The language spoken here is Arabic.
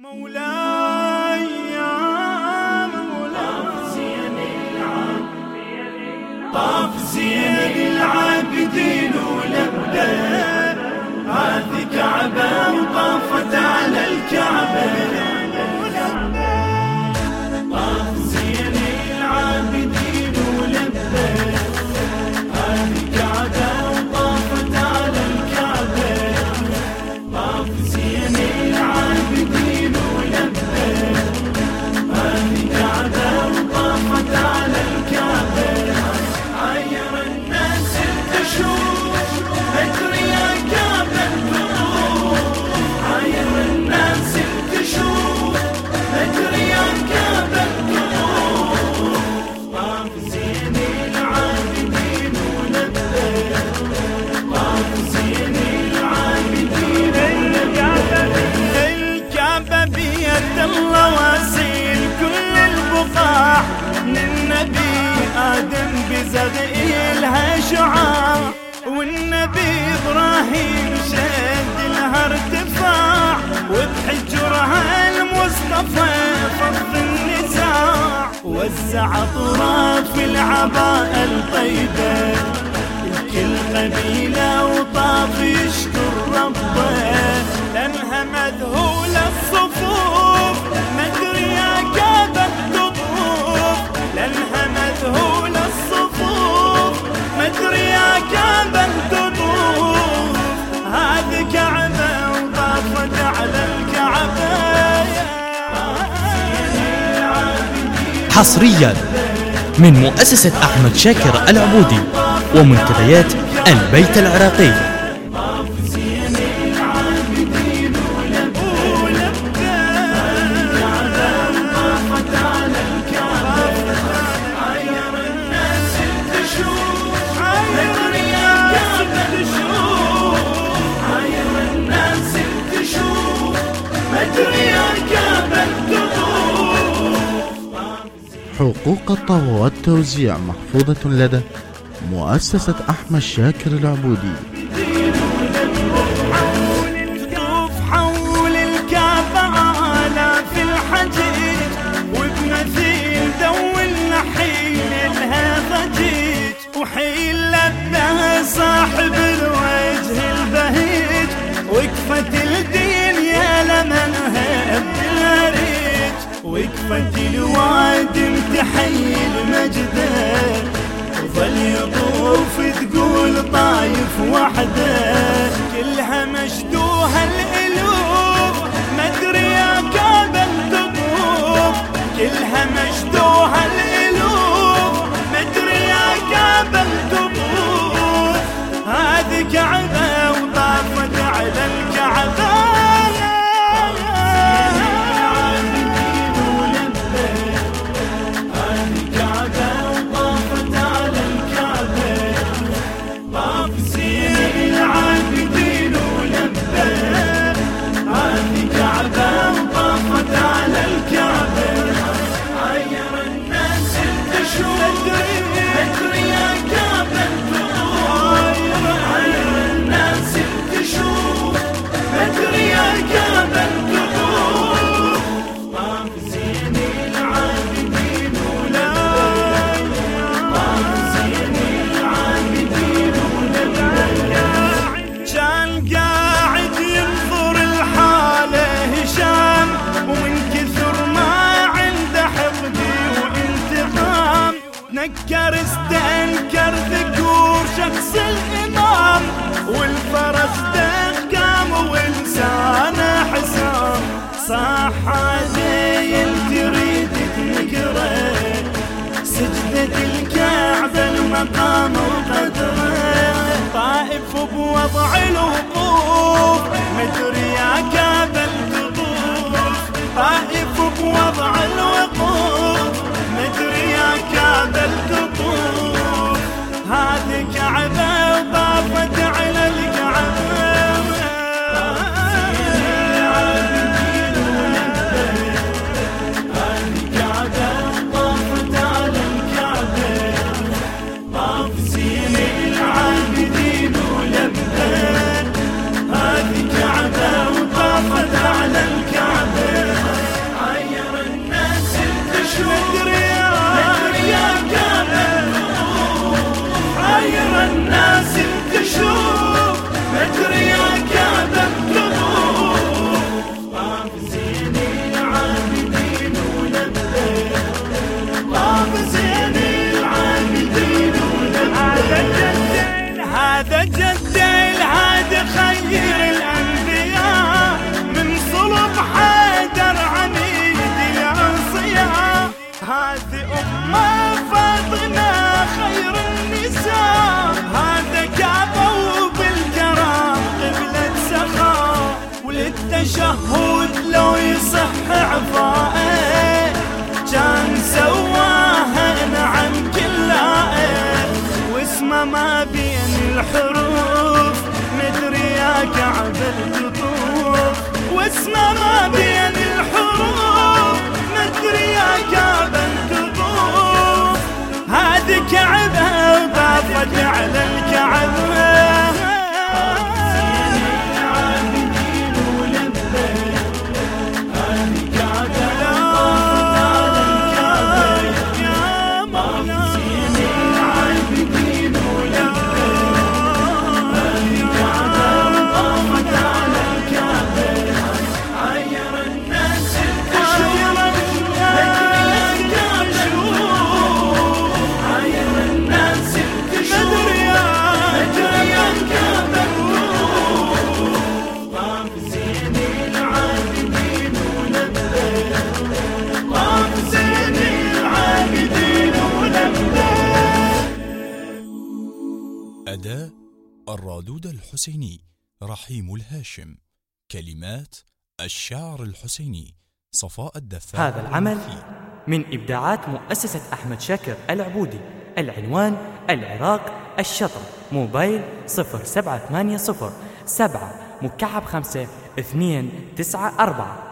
مولاي يا مولاي. زين العابدين. طاف زين العابدين. واسيل كل البقاع من النبي آدم بزغ إلها شعاع والنبي إبراهيم شد لها ارتفاع وبحجرها المصطفى فض النزاع. وزع أطراف العباءة الطيبة كل قبيلة حصريا من مؤسسة أحمد شاكر العبودي ومنتديات البيت العراقي. حقوق الطبع والتوزيع محفوظة لدى مؤسسة أحمد شاكر العبودي. صاحب الوجه البهيج وقفت الدين يا لمنها بالريج وقفت تحيل مجده وظل يطوف تقول طايف وحده. كلها مشدوها الالوف مدري يا كعبة تطوف. كلها مشدوها استنكر ذكور شخص الإمام والفرس دق قام ولسانه حسام صح علي تريد تنقره سجدة الكعبة المقام وقدره. طائف بوضع الوقوف مدري يا كعبة القطوف طائف بوضع الوقوف. تطوف واسمه ما بين الحروف مدري يا كعبة تطوف هذه كعبة طافت على الكعبة أداء الرادود الحسيني رحيم الهاشم. كلمات الشاعر الحسيني صفاء الدفاع هذا العمل من إبداعات مؤسسة أحمد شاكر العبودي. العنوان العراق الشطر موبايل 0780 7 مكعب 5 2 9 4